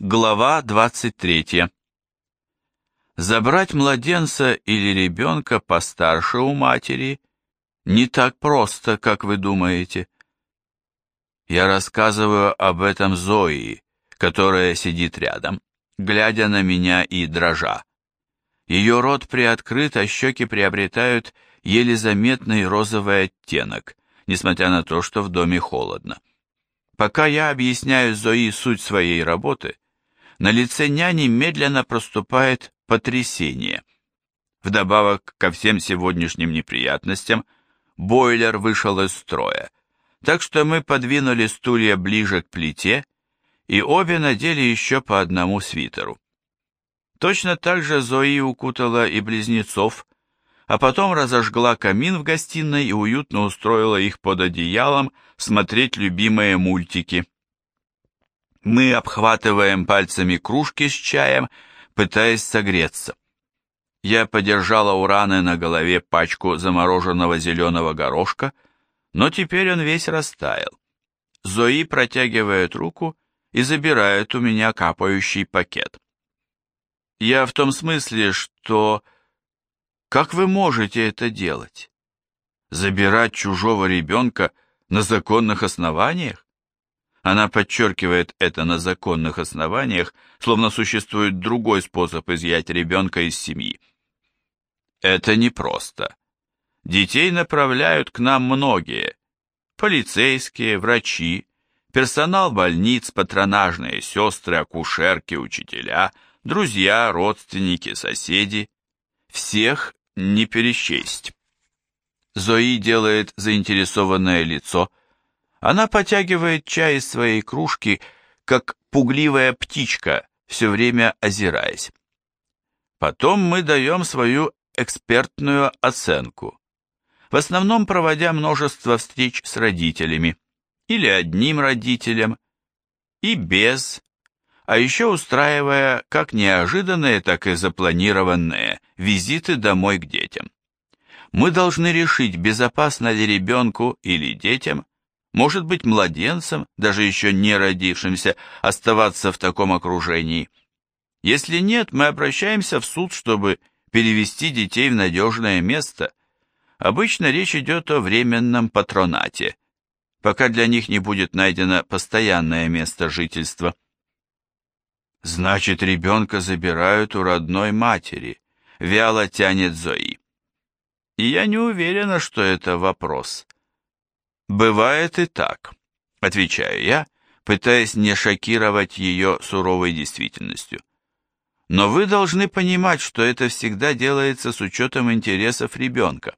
Глава 23. Забрать младенца или ребенка постарше у матери не так просто, как вы думаете. Я рассказываю об этом Зои, которая сидит рядом, глядя на меня и дрожа. Ее рот приоткрыт, а щеки приобретают еле заметный розовый оттенок, несмотря на то, что в доме холодно. Пока я объясняю Зои суть своей работы, на лице няни медленно проступает потрясение. Вдобавок ко всем сегодняшним неприятностям, бойлер вышел из строя, так что мы подвинули стулья ближе к плите и обе надели еще по одному свитеру. Точно так же Зои укутала и близнецов, а потом разожгла камин в гостиной и уютно устроила их под одеялом смотреть любимые мультики. Мы обхватываем пальцами кружки с чаем, пытаясь согреться. Я подержала у раны на голове пачку замороженного зеленого горошка, но теперь он весь растаял. Зои протягивает руку и забирает у меня капающий пакет. Я в том смысле, что... Как вы можете это делать? Забирать чужого ребенка на законных основаниях? Она подчеркивает это на законных основаниях, словно существует другой способ изъять ребенка из семьи. Это непросто. Детей направляют к нам многие. Полицейские, врачи, персонал больниц, патронажные сестры, акушерки, учителя, друзья, родственники, соседи. Всех не пересчесть. Зои делает заинтересованное лицо, она потягивает чай из своей кружки, как пугливая птичка, все время озираясь. Потом мы даем свою экспертную оценку, в основном проводя множество встреч с родителями, или одним родителем, и без, а еще устраивая как неожиданные, так и запланированные визиты домой к детям. Мы должны решить, безопасно ли ребенку или детям может быть младенцем, даже еще не родившимся, оставаться в таком окружении. Если нет, мы обращаемся в суд, чтобы перевести детей в надежное место. Обычно речь идет о временном патронате, пока для них не будет найдено постоянное место жительства. Значит, ребенка забирают у родной матери, вяло тянет Зои. И я не уверена, что это вопрос. «Бывает и так», — отвечаю я, пытаясь не шокировать ее суровой действительностью. Но вы должны понимать, что это всегда делается с учетом интересов ребенка.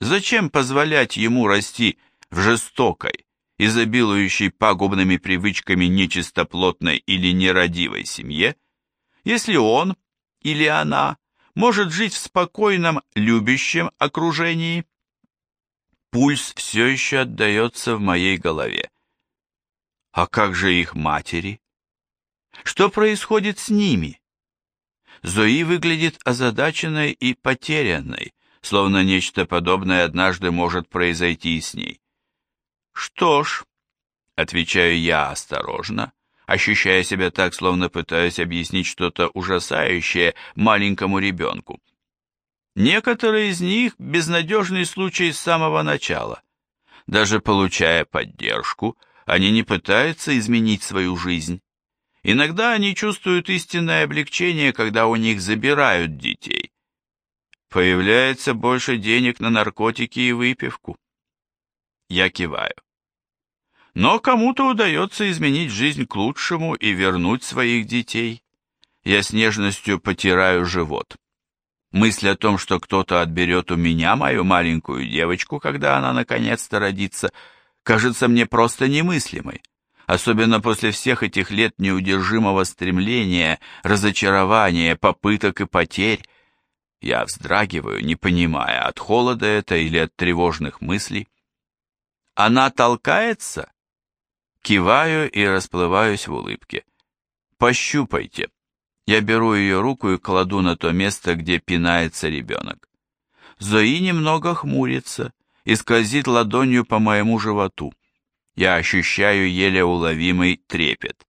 Зачем позволять ему расти в жестокой, изобилующей пагубными привычками нечистоплотной или нерадивой семье, если он или она может жить в спокойном, любящем окружении? Пульс все еще отдается в моей голове. А как же их матери? Что происходит с ними? Зои выглядит озадаченной и потерянной, словно нечто подобное однажды может произойти с ней. Что ж, отвечаю я осторожно, ощущая себя так, словно пытаюсь объяснить что-то ужасающее маленькому ребенку. Некоторые из них – безнадежный случай с самого начала. Даже получая поддержку, они не пытаются изменить свою жизнь. Иногда они чувствуют истинное облегчение, когда у них забирают детей. Появляется больше денег на наркотики и выпивку. Я киваю. Но кому-то удается изменить жизнь к лучшему и вернуть своих детей. Я с нежностью потираю живот. Мысль о том, что кто-то отберет у меня мою маленькую девочку, когда она наконец-то родится, кажется мне просто немыслимой, особенно после всех этих лет неудержимого стремления, разочарования, попыток и потерь. Я вздрагиваю, не понимая, от холода это или от тревожных мыслей. Она толкается? Киваю и расплываюсь в улыбке. Пощупайте. Я беру ее руку и кладу на то место, где пинается ребенок. Зои немного хмурится и скользит ладонью по моему животу. Я ощущаю еле уловимый трепет.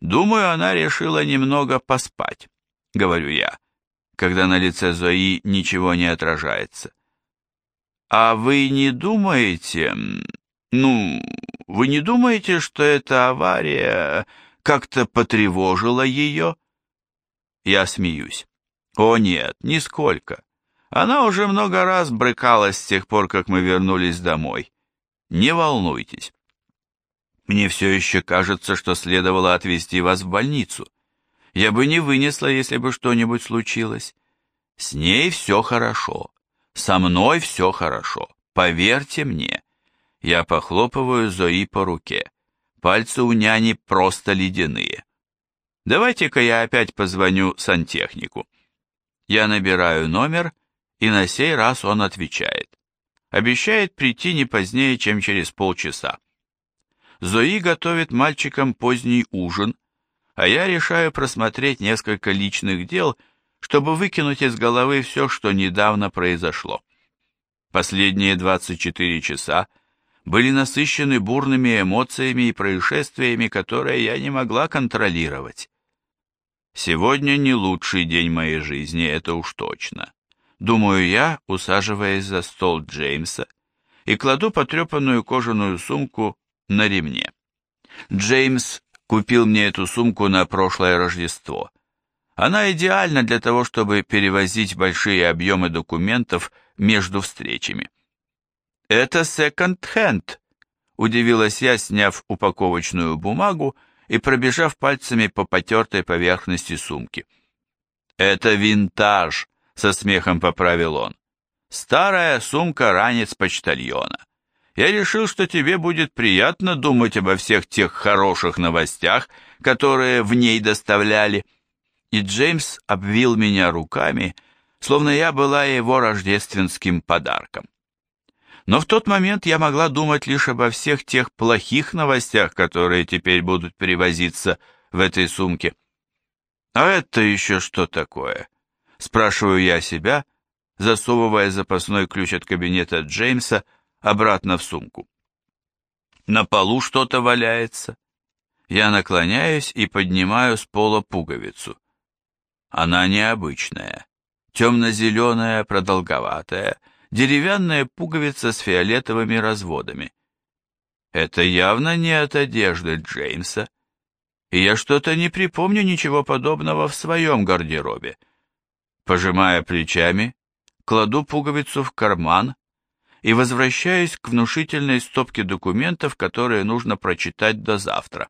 Думаю, она решила немного поспать, говорю я, когда на лице Зои ничего не отражается. А вы не думаете, ну, вы не думаете, что эта авария как-то потревожила ее? Я смеюсь. О нет, нисколько. Она уже много раз брыкалась с тех пор, как мы вернулись домой. Не волнуйтесь. Мне все еще кажется, что следовало отвезти вас в больницу. Я бы не вынесла, если бы что-нибудь случилось. С ней все хорошо. Со мной все хорошо. Поверьте мне. Я похлопываю Зои по руке. Пальцы у няни просто ледяные. Давайте-ка я опять позвоню сантехнику. Я набираю номер и на сей раз он отвечает. Обещает прийти не позднее, чем через полчаса. Зои готовит мальчикам поздний ужин, а я решаю просмотреть несколько личных дел, чтобы выкинуть из головы все, что недавно произошло. Последние 24 часа были насыщены бурными эмоциями и происшествиями, которые я не могла контролировать. Сегодня не лучший день моей жизни, это уж точно. Думаю я, усаживаясь за стол Джеймса, и кладу потрепанную кожаную сумку на ремне. Джеймс купил мне эту сумку на прошлое Рождество. Она идеальна для того, чтобы перевозить большие объемы документов между встречами. «Это секонд-хенд», — удивилась я, сняв упаковочную бумагу и пробежав пальцами по потертой поверхности сумки. «Это винтаж», со смехом поправил он. Старая сумка-ранец почтальона. Я решил, что тебе будет приятно думать обо всех тех хороших новостях, которые в ней доставляли. И Джеймс обвил меня руками, словно я была его рождественским подарком. Но в тот момент я могла думать лишь обо всех тех плохих новостях, которые теперь будут перевозиться в этой сумке. А это еще что такое? Спрашиваю я себя, засовывая запасной ключ от кабинета Джеймса обратно в сумку. На полу что-то валяется. Я наклоняюсь и поднимаю с пола пуговицу. Она необычная. Темно-зеленая, продолговатая, деревянная пуговица с фиолетовыми разводами. Это явно не от одежды Джеймса. И я что-то не припомню ничего подобного в своем гардеробе. Пожимая плечами, кладу пуговицу в карман и возвращаюсь к внушительной стопке документов, которые нужно прочитать до завтра.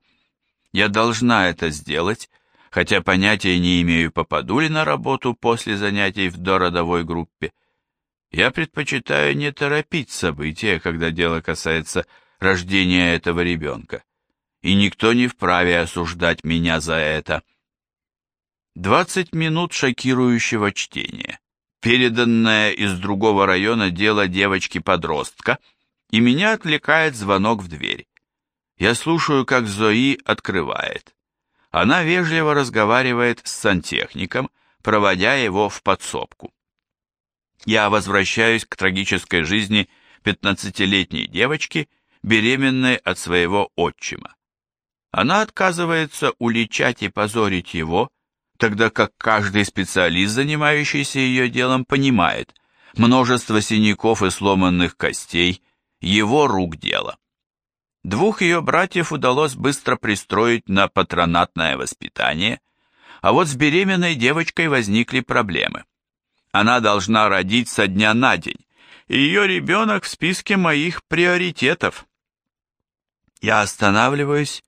Я должна это сделать, хотя понятия не имею, попаду ли на работу после занятий в дородовой группе. Я предпочитаю не торопить события, когда дело касается рождения этого ребенка, и никто не вправе осуждать меня за это. 20 минут шокирующего чтения, переданное из другого района дело девочки-подростка, и меня отвлекает звонок в дверь. Я слушаю, как Зои открывает. Она вежливо разговаривает с сантехником, проводя его в подсобку. Я возвращаюсь к трагической жизни 15-летней девочки, беременной от своего отчима. Она отказывается уличать и позорить его, тогда как каждый специалист, занимающийся ее делом, понимает, множество синяков и сломанных костей – его рук дело. Двух ее братьев удалось быстро пристроить на патронатное воспитание, а вот с беременной девочкой возникли проблемы. Она должна родить со дня на день, ее ребенок в списке моих приоритетов. Я останавливаюсь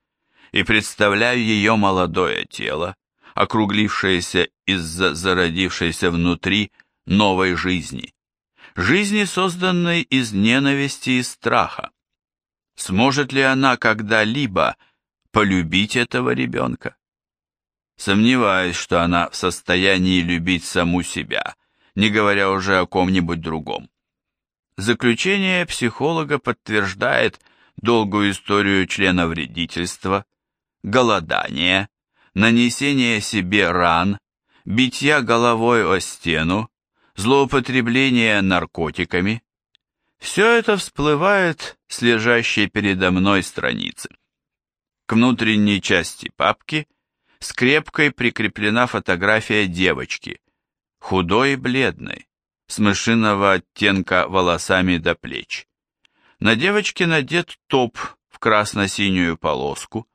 и представляю ее молодое тело, округлившаяся из-за зародившейся внутри новой жизни, жизни, созданной из ненависти и страха. Сможет ли она когда-либо полюбить этого ребенка? Сомневаюсь, что она в состоянии любить саму себя, не говоря уже о ком-нибудь другом. Заключение психолога подтверждает долгую историю членовредительства, голодания, нанесение себе ран, битья головой о стену, злоупотребление наркотиками. Все это всплывает с лежащей передо мной страницы. К внутренней части папки скрепкой прикреплена фотография девочки, худой и бледной, с мышиного оттенка волосами до плеч. На девочке надет топ в красно-синюю полоску,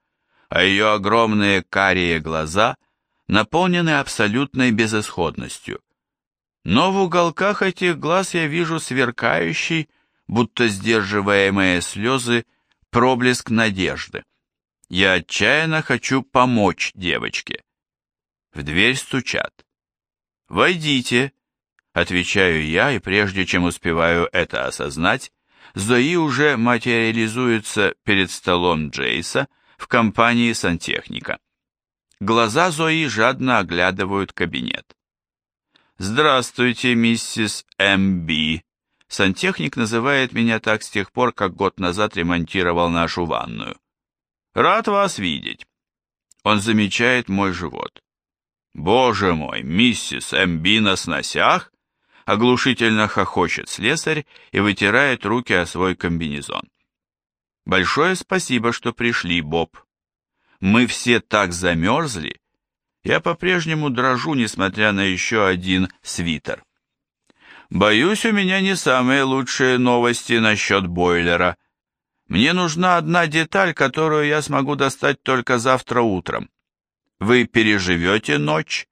а ее огромные карие глаза наполнены абсолютной безысходностью. Но в уголках этих глаз я вижу сверкающий, будто сдерживаемые слезы, проблеск надежды. Я отчаянно хочу помочь девочке. В дверь стучат. «Войдите», — отвечаю я, и прежде чем успеваю это осознать, Зои уже материализуется перед столом Джейса в компании сантехника. Глаза Зои жадно оглядывают кабинет. «Здравствуйте, миссис М.Б. Сантехник называет меня так с тех пор, как год назад ремонтировал нашу ванную. «Рад вас видеть». Он замечает мой живот. «Боже мой, миссис М.Б. на сносях?» Оглушительно хохочет слесарь и вытирает руки о свой комбинезон. «Большое спасибо, что пришли, Боб. Мы все так замерзли, я по-прежнему дрожу, несмотря на еще один свитер. Боюсь, у меня не самые лучшие новости насчет бойлера. Мне нужна одна деталь, которую я смогу достать только завтра утром. Вы переживете ночь?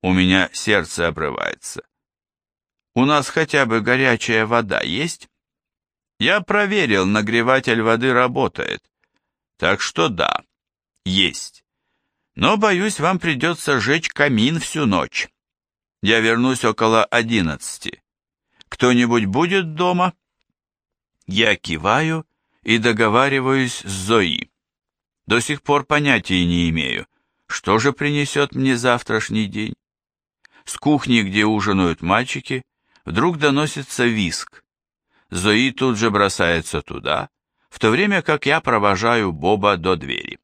У меня сердце обрывается. У нас хотя бы горячая вода есть? Я проверил, нагреватель воды работает. Так что да, есть. Но, боюсь, вам придется жечь камин всю ночь. Я вернусь около одиннадцати. Кто-нибудь будет дома?» Я киваю и договариваюсь с Зои. До сих пор понятия не имею, что же принесет мне завтрашний день. С кухни, где ужинают мальчики, вдруг доносится виск. Зои тут же бросается туда, в то время как я провожаю Боба до двери.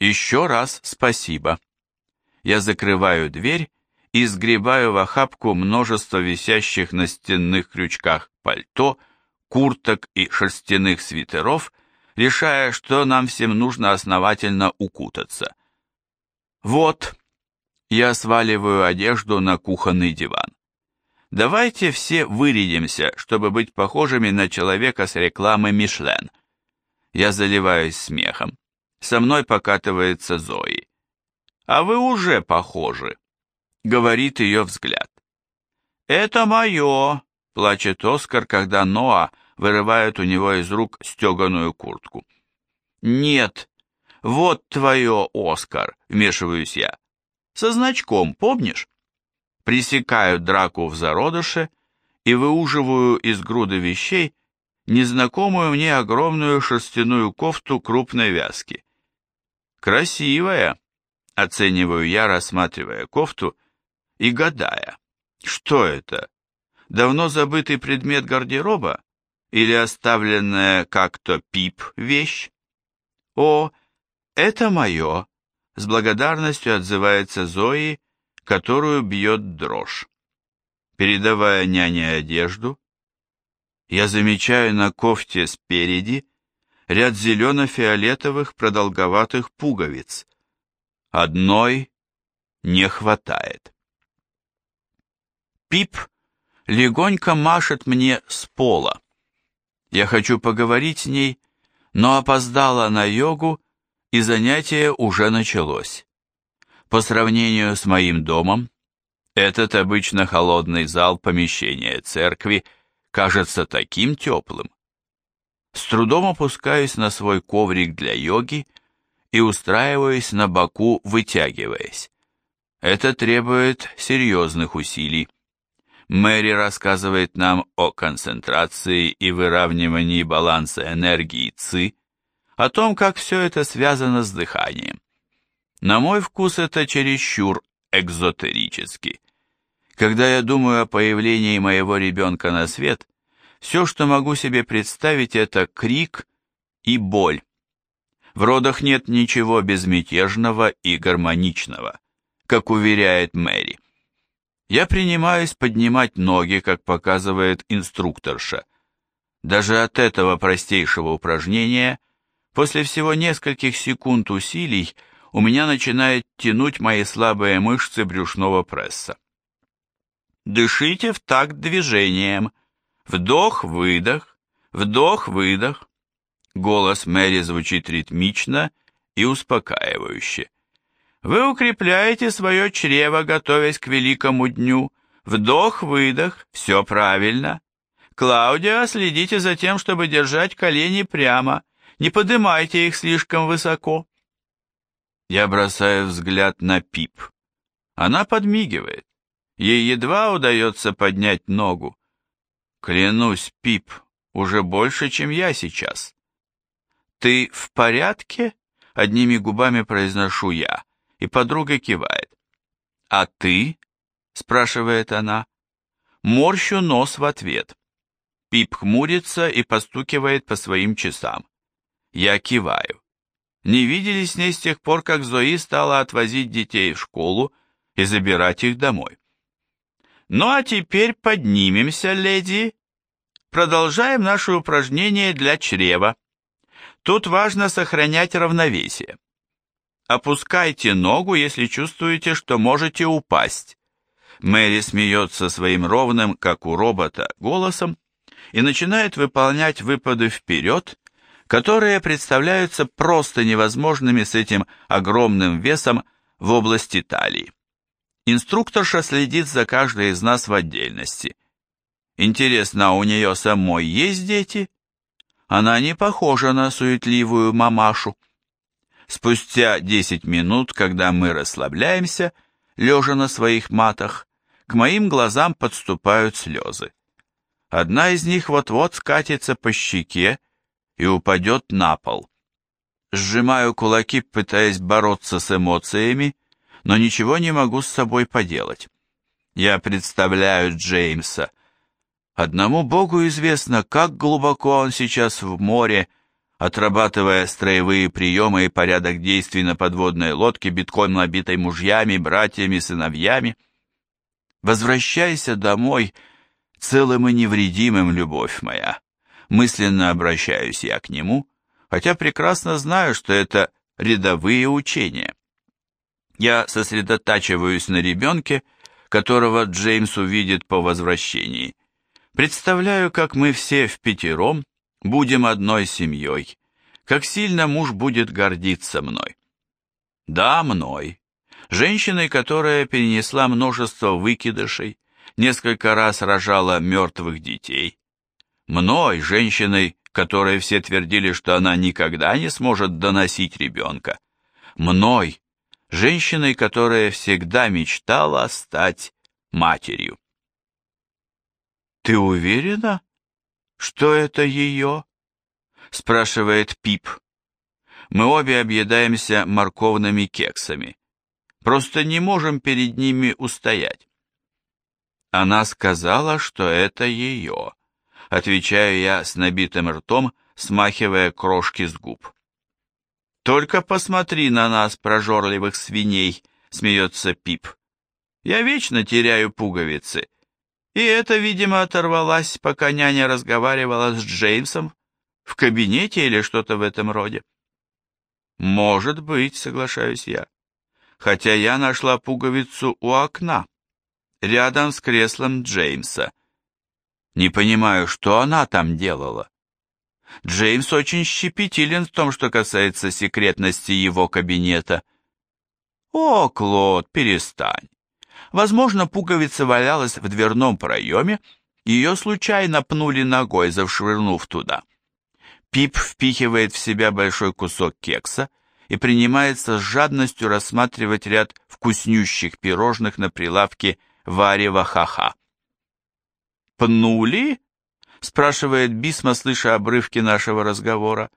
Еще раз спасибо. Я закрываю дверь и сгребаю в охапку множество висящих на стенных крючках пальто, курток и шерстяных свитеров, решая, что нам всем нужно основательно укутаться. Вот, я сваливаю одежду на кухонный диван. Давайте все вырядимся, чтобы быть похожими на человека с рекламы Мишлен. Я заливаюсь смехом. Со мной покатывается Зои. «А вы уже похожи», — говорит ее взгляд. «Это мое», — плачет Оскар, когда Ноа вырывает у него из рук стеганую куртку. «Нет, вот твое, Оскар», — вмешиваюсь я. «Со значком, помнишь?» Пресекаю драку в зародыше и выуживаю из груды вещей незнакомую мне огромную шерстяную кофту крупной вязки. «Красивая», — оцениваю я, рассматривая кофту и гадая, что это, давно забытый предмет гардероба или оставленная как-то пип вещь? «О, это мое», — с благодарностью отзывается Зои, которую бьет дрожь. Передавая няне одежду, я замечаю на кофте спереди ряд зелено-фиолетовых продолговатых пуговиц. Одной не хватает. Пип легонько машет мне с пола. Я хочу поговорить с ней, но опоздала на йогу, и занятие уже началось. По сравнению с моим домом, этот обычно холодный зал помещения церкви кажется таким теплым, с трудом опускаюсь на свой коврик для йоги и устраиваюсь на боку, вытягиваясь. Это требует серьезных усилий. Мэри рассказывает нам о концентрации и выравнивании баланса энергии ЦИ, о том, как все это связано с дыханием. На мой вкус это чересчур экзотерически. Когда я думаю о появлении моего ребенка на свет, все, что могу себе представить, это крик и боль. В родах нет ничего безмятежного и гармоничного, как уверяет Мэри. Я принимаюсь поднимать ноги, как показывает инструкторша. Даже от этого простейшего упражнения, после всего нескольких секунд усилий, у меня начинает тянуть мои слабые мышцы брюшного пресса. Дышите в такт движением. Вдох-выдох, вдох-выдох. Голос Мэри звучит ритмично и успокаивающе. Вы укрепляете свое чрево, готовясь к великому дню. Вдох-выдох, все правильно. Клаудио, следите за тем, чтобы держать колени прямо. Не поднимайте их слишком высоко. Я бросаю взгляд на Пип. Она подмигивает. Ей едва удается поднять ногу. Клянусь, Пип, уже больше, чем я сейчас. Ты в порядке? Одними губами произношу я и подруга кивает. «А ты?» — спрашивает она. Морщу нос в ответ. Пип хмурится и постукивает по своим часам. Я киваю. Не виделись с ней с тех пор, как Зои стала отвозить детей в школу и забирать их домой. Ну а теперь поднимемся, леди. Продолжаем наше упражнение для чрева. Тут важно сохранять равновесие. Опускайте ногу, если чувствуете, что можете упасть. Мэри смеется своим ровным, как у робота, голосом и начинает выполнять выпады вперед, которые представляются просто невозможными с этим огромным весом в области талии. Инструкторша следит за каждой из нас в отдельности. Интересно, а у нее самой есть дети? Она не похожа на суетливую мамашу. Спустя 10 минут, когда мы расслабляемся, лежа на своих матах, к моим глазам подступают слезы. Одна из них вот-вот скатится по щеке и упадет на пол. Сжимаю кулаки, пытаясь бороться с эмоциями, но ничего не могу с собой поделать. Я представляю Джеймса. Одному Богу известно, как глубоко он сейчас в море, отрабатывая строевые приемы и порядок действий на подводной лодке, битком набитой мужьями, братьями, сыновьями. Возвращайся домой целым и невредимым, любовь моя. Мысленно обращаюсь я к нему, хотя прекрасно знаю, что это рядовые учения. Я сосредотачиваюсь на ребенке, которого Джеймс увидит по возвращении. Представляю, как мы все в пятером будем одной семьей, как сильно муж будет гордиться мной. Да, мной. Женщиной, которая перенесла множество выкидышей, несколько раз рожала мертвых детей. Мной, женщиной, которой все твердили, что она никогда не сможет доносить ребенка. Мной, женщиной, которая всегда мечтала стать матерью. «Ты уверена?» «Что это ее?» — спрашивает Пип. Мы обе объедаемся морковными кексами. Просто не можем перед ними устоять. Она сказала, что это ее. Отвечаю я с набитым ртом, смахивая крошки с губ. «Только посмотри на нас, прожорливых свиней!» — смеется Пип. «Я вечно теряю пуговицы, и это, видимо, оторвалась, пока няня разговаривала с Джеймсом в кабинете или что-то в этом роде. Может быть, соглашаюсь я. Хотя я нашла пуговицу у окна, рядом с креслом Джеймса. Не понимаю, что она там делала. Джеймс очень щепетилен в том, что касается секретности его кабинета. О, Клод, перестань. Возможно, пуговица валялась в дверном проеме, ее случайно пнули ногой, завшвырнув туда. Пип впихивает в себя большой кусок кекса и принимается с жадностью рассматривать ряд вкуснющих пирожных на прилавке варева ха-ха. «Пнули?» — спрашивает Бисма, слыша обрывки нашего разговора.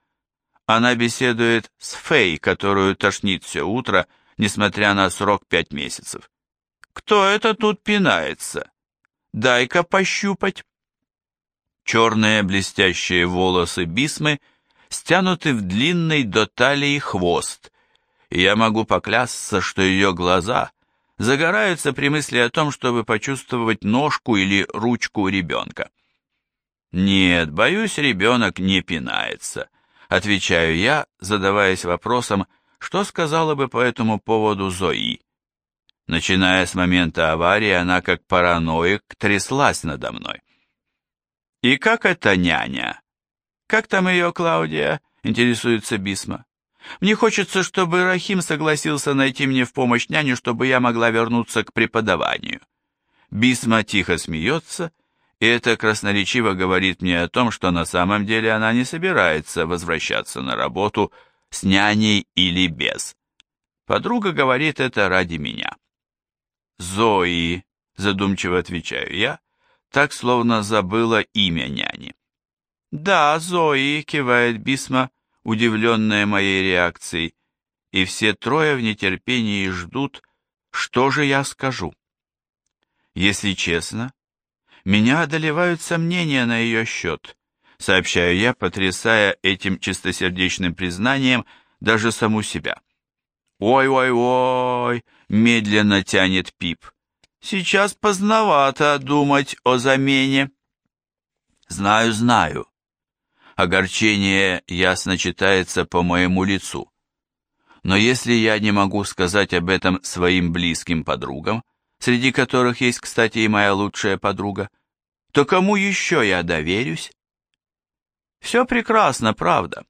Она беседует с Фей, которую тошнит все утро, несмотря на срок пять месяцев. Кто это тут пинается? Дай-ка пощупать. Черные блестящие волосы Бисмы стянуты в длинный до талии хвост, и я могу поклясться, что ее глаза загораются при мысли о том, чтобы почувствовать ножку или ручку ребенка. «Нет, боюсь, ребенок не пинается», — отвечаю я, задаваясь вопросом, что сказала бы по этому поводу Зои. Начиная с момента аварии, она как параноик тряслась надо мной. «И как это няня? Как там ее, Клаудия?» — интересуется Бисма. «Мне хочется, чтобы Рахим согласился найти мне в помощь няню, чтобы я могла вернуться к преподаванию». Бисма тихо смеется, и это красноречиво говорит мне о том, что на самом деле она не собирается возвращаться на работу с няней или без. Подруга говорит это ради меня. «Зои», — задумчиво отвечаю я, так словно забыла имя няни. «Да, Зои», — кивает Бисма, удивленная моей реакцией, и все трое в нетерпении ждут, что же я скажу. Если честно, меня одолевают сомнения на ее счет, сообщаю я, потрясая этим чистосердечным признанием даже саму себя. «Ой-ой-ой!» — медленно тянет Пип. «Сейчас поздновато думать о замене». «Знаю, знаю». Огорчение ясно читается по моему лицу. Но если я не могу сказать об этом своим близким подругам, среди которых есть, кстати, и моя лучшая подруга, то кому еще я доверюсь? Все прекрасно, правда.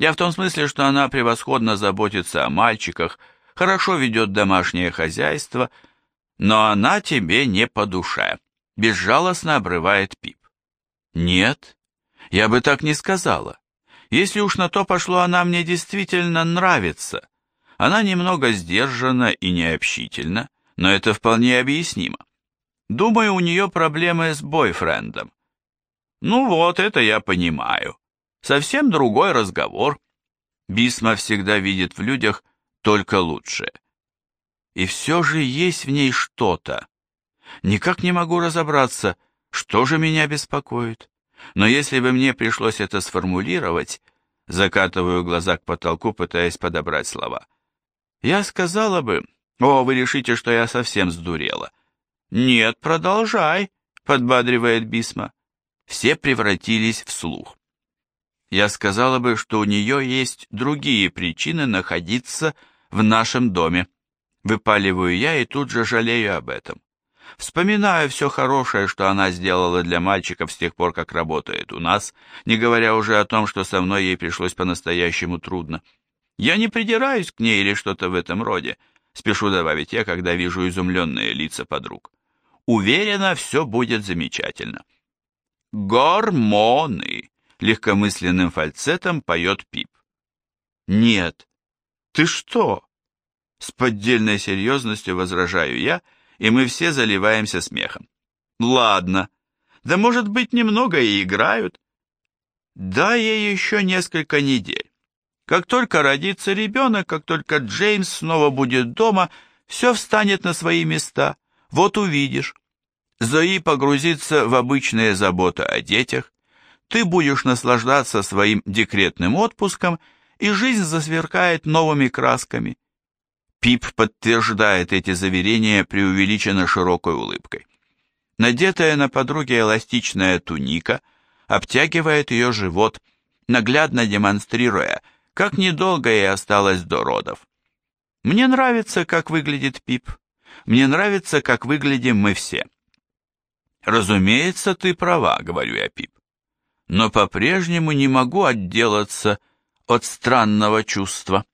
Я в том смысле, что она превосходно заботится о мальчиках, хорошо ведет домашнее хозяйство, но она тебе не по душе, безжалостно обрывает Пип. Нет, я бы так не сказала. Если уж на то пошло, она мне действительно нравится. Она немного сдержана и необщительна, но это вполне объяснимо. Думаю, у нее проблемы с бойфрендом. Ну вот, это я понимаю. Совсем другой разговор. Бисма всегда видит в людях только лучшее. И все же есть в ней что-то. Никак не могу разобраться, что же меня беспокоит. Но если бы мне пришлось это сформулировать, закатываю глаза к потолку, пытаясь подобрать слова, я сказала бы, «О, вы решите, что я совсем сдурела». «Нет, продолжай», — подбадривает Бисма. Все превратились в слух я сказала бы, что у нее есть другие причины находиться в нашем доме. Выпаливаю я и тут же жалею об этом. Вспоминаю все хорошее, что она сделала для мальчиков с тех пор, как работает у нас, не говоря уже о том, что со мной ей пришлось по-настоящему трудно. Я не придираюсь к ней или что-то в этом роде, спешу добавить я, когда вижу изумленные лица подруг. Уверена, все будет замечательно. Гормоны! легкомысленным фальцетом поет Пип. «Нет, ты что?» С поддельной серьезностью возражаю я, и мы все заливаемся смехом. «Ладно, да может быть немного и играют. Дай ей еще несколько недель. Как только родится ребенок, как только Джеймс снова будет дома, все встанет на свои места. Вот увидишь. Зои погрузится в обычные заботы о детях, ты будешь наслаждаться своим декретным отпуском, и жизнь засверкает новыми красками. Пип подтверждает эти заверения преувеличенно широкой улыбкой. Надетая на подруге эластичная туника обтягивает ее живот, наглядно демонстрируя, как недолго ей осталось до родов. Мне нравится, как выглядит Пип. Мне нравится, как выглядим мы все. Разумеется, ты права, говорю я Пип но по-прежнему не могу отделаться от странного чувства.